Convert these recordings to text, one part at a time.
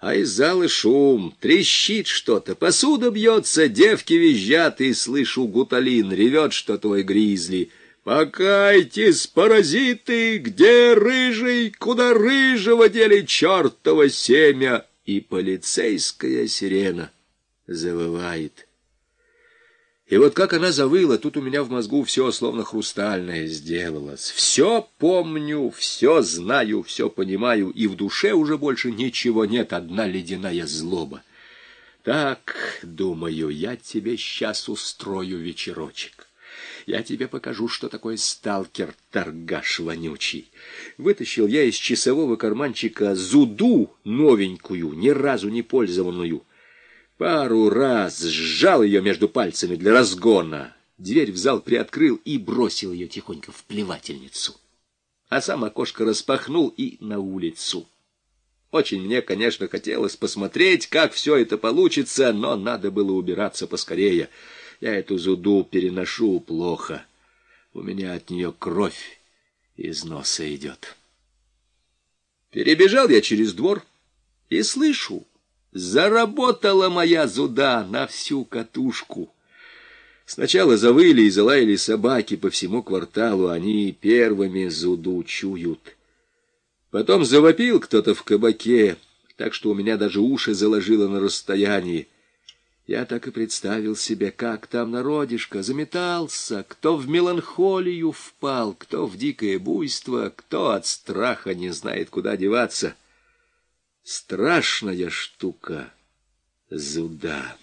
А из зала шум, трещит что-то, посуда бьется, девки визжат, и слышу, гуталин ревет, что твой гризли. «Покайтесь, паразиты, где рыжий, куда рыжего дели чертово семя?» И полицейская сирена завывает. И вот как она завыла, тут у меня в мозгу все словно хрустальное сделалось. Все помню, все знаю, все понимаю, и в душе уже больше ничего нет, одна ледяная злоба. Так, думаю, я тебе сейчас устрою вечерочек. Я тебе покажу, что такое сталкер, торгаш вонючий. Вытащил я из часового карманчика зуду новенькую, ни разу не пользованную. Пару раз сжал ее между пальцами для разгона. Дверь в зал приоткрыл и бросил ее тихонько в плевательницу. А сам окошко распахнул и на улицу. Очень мне, конечно, хотелось посмотреть, как все это получится, но надо было убираться поскорее. Я эту зуду переношу плохо. У меня от нее кровь из носа идет. Перебежал я через двор и слышу, Заработала моя зуда на всю катушку. Сначала завыли и залаяли собаки по всему кварталу, они первыми зуду чуют. Потом завопил кто-то в кабаке, так что у меня даже уши заложило на расстоянии. Я так и представил себе, как там народишко заметался, кто в меланхолию впал, кто в дикое буйство, кто от страха не знает, куда деваться. Страшная штука зуда.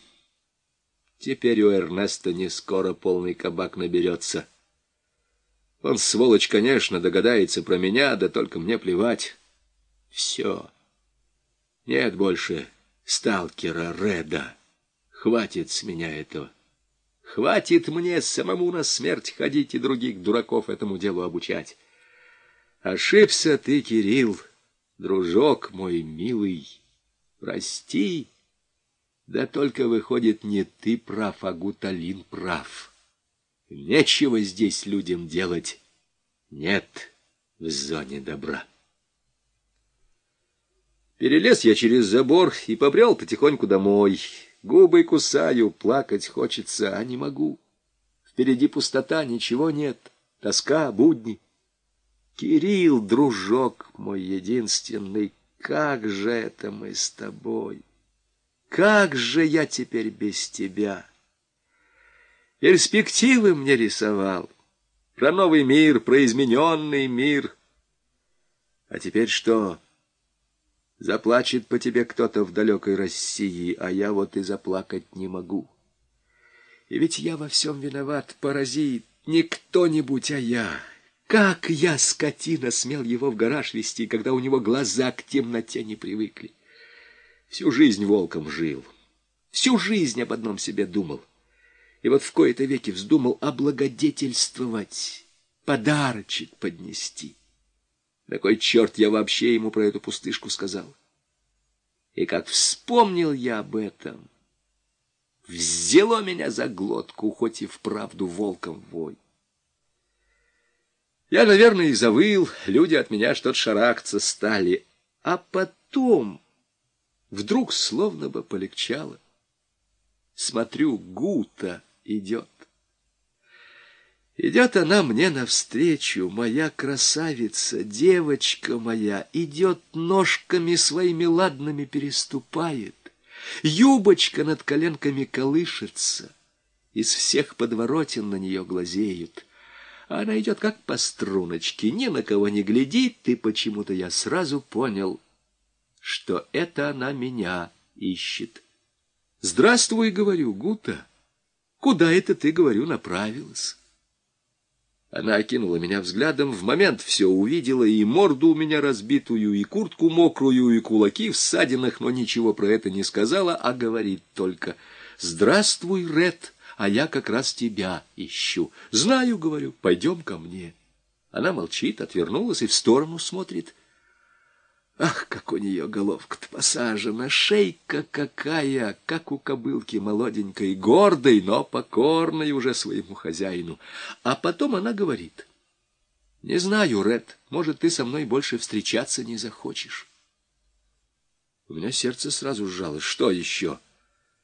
Теперь у Эрнеста не скоро полный кабак наберется. Он, сволочь, конечно, догадается про меня, да только мне плевать. Все. Нет больше сталкера Реда. Хватит с меня этого. Хватит мне самому на смерть ходить и других дураков этому делу обучать. Ошибся ты, Кирилл. Дружок мой милый, прости, да только выходит не ты прав, а Гуталин прав. Нечего здесь людям делать, нет в зоне добра. Перелез я через забор и побрел потихоньку домой. Губы кусаю, плакать хочется, а не могу. Впереди пустота, ничего нет, тоска, будни. Кирилл, дружок мой единственный, как же это мы с тобой? Как же я теперь без тебя? Перспективы мне рисовал, про новый мир, про измененный мир. А теперь что? Заплачет по тебе кто-то в далекой России, а я вот и заплакать не могу. И ведь я во всем виноват, паразит, не кто-нибудь, а я. Как я, скотина, смел его в гараж вести, когда у него глаза к темноте не привыкли. Всю жизнь волком жил, всю жизнь об одном себе думал. И вот в кои-то веки вздумал облагодетельствовать, подарочек поднести. На кой черт я вообще ему про эту пустышку сказал? И как вспомнил я об этом, взяло меня за глотку, хоть и вправду волком вой. Я, наверное, и завыл, люди от меня что-то шарахаться стали. А потом вдруг словно бы полегчало. Смотрю, Гута идет. Идет она мне навстречу, моя красавица, девочка моя, идет ножками своими ладными переступает, юбочка над коленками колышется, из всех подворотен на нее глазеют. Она идет как по струночке, ни на кого не глядит, и почему-то я сразу понял, что это она меня ищет. «Здравствуй, — говорю, — Гута, куда это ты, — говорю, — направилась?» Она окинула меня взглядом, в момент все увидела, и морду у меня разбитую, и куртку мокрую, и кулаки в ссадинах, но ничего про это не сказала, а говорит только «Здравствуй, Ред!» А я как раз тебя ищу. Знаю, говорю, пойдем ко мне. Она молчит, отвернулась и в сторону смотрит. Ах, как у нее головка-то посажена, шейка какая, как у кобылки молоденькой, гордой, но покорной уже своему хозяину. А потом она говорит, «Не знаю, Ред, может, ты со мной больше встречаться не захочешь». У меня сердце сразу сжалось. Что еще?